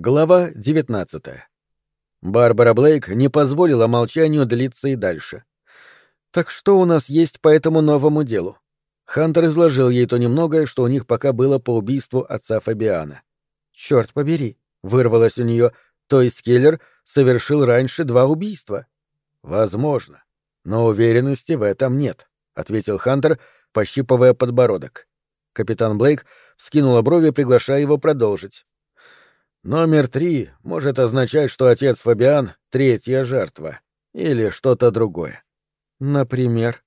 Глава 19. Барбара Блейк не позволила молчанию длиться и дальше. «Так что у нас есть по этому новому делу?» Хантер изложил ей то немногое, что у них пока было по убийству отца Фабиана. «Черт побери!» — вырвалось у нее. «То есть киллер совершил раньше два убийства?» «Возможно. Но уверенности в этом нет», — ответил Хантер, пощипывая подбородок. Капитан Блейк вскинула брови, приглашая его продолжить. Номер три может означать, что отец Фабиан — третья жертва. Или что-то другое. Например?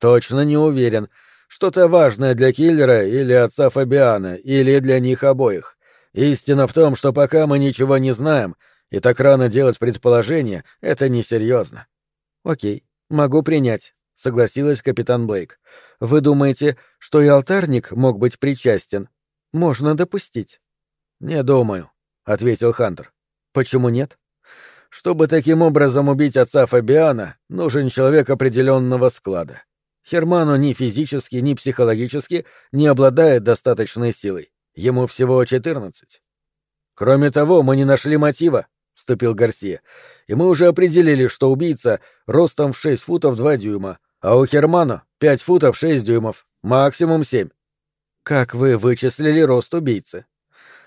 Точно не уверен. Что-то важное для киллера или отца Фабиана, или для них обоих. Истина в том, что пока мы ничего не знаем, и так рано делать предположения, это несерьезно. Окей, могу принять, согласилась капитан Блейк. Вы думаете, что и алтарник мог быть причастен? Можно допустить. Не думаю ответил Хантер. Почему нет? Чтобы таким образом убить отца Фабиана, нужен человек определенного склада. Херману ни физически, ни психологически не обладает достаточной силой. Ему всего четырнадцать. Кроме того, мы не нашли мотива, вступил Гарсия. И мы уже определили, что убийца ростом в шесть футов два дюйма, а у Хермана пять футов шесть дюймов, максимум семь. Как вы вычислили рост убийцы?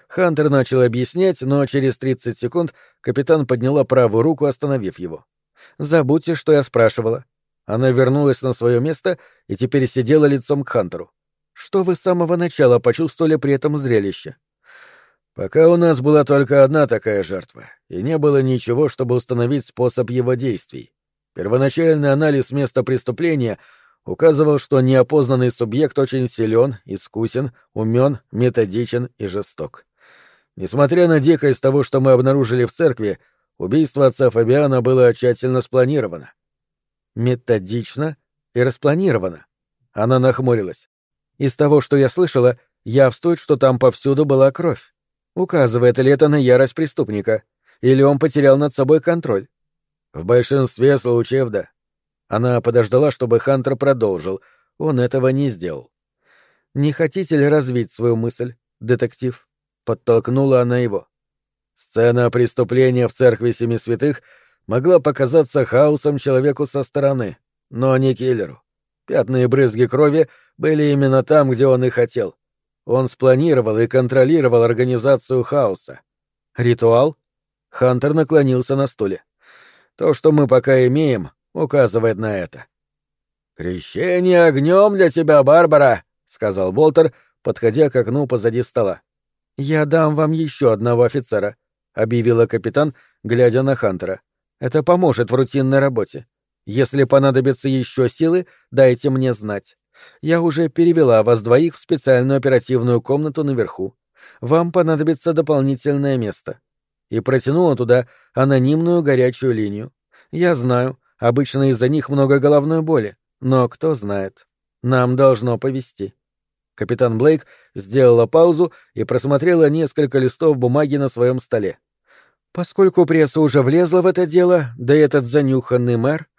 Хантер начал объяснять, но через 30 секунд капитан подняла правую руку, остановив его. «Забудьте, что я спрашивала». Она вернулась на свое место и теперь сидела лицом к Хантеру. «Что вы с самого начала почувствовали при этом зрелище?» «Пока у нас была только одна такая жертва, и не было ничего, чтобы установить способ его действий. Первоначальный анализ места преступления указывал, что неопознанный субъект очень силен, искусен, умен, методичен и жесток. Несмотря на дикость того, что мы обнаружили в церкви, убийство отца Фабиана было тщательно спланировано. Методично и распланировано. Она нахмурилась. Из того, что я слышала, явствует, что там повсюду была кровь. Указывает ли это на ярость преступника? Или он потерял над собой контроль? В большинстве случаев да. Она подождала, чтобы Хантер продолжил. Он этого не сделал. Не хотите ли развить свою мысль, детектив? Подтолкнула она его. Сцена преступления в церкви Семи Святых могла показаться хаосом человеку со стороны, но не киллеру. Пятна и брызги крови были именно там, где он и хотел. Он спланировал и контролировал организацию хаоса. Ритуал? Хантер наклонился на стуле. То, что мы пока имеем, указывает на это. «Крещение огнем для тебя, Барбара!» — сказал Болтер, подходя к окну позади стола. «Я дам вам еще одного офицера», — объявила капитан, глядя на Хантера. «Это поможет в рутинной работе. Если понадобятся еще силы, дайте мне знать. Я уже перевела вас двоих в специальную оперативную комнату наверху. Вам понадобится дополнительное место». И протянула туда анонимную горячую линию. «Я знаю, обычно из-за них много головной боли, но кто знает. Нам должно повезти». Капитан Блейк сделала паузу и просмотрела несколько листов бумаги на своем столе. Поскольку пресса уже влезла в это дело, да и этот занюханный мэр,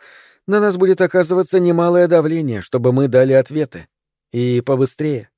на нас будет оказываться немалое давление, чтобы мы дали ответы. И побыстрее.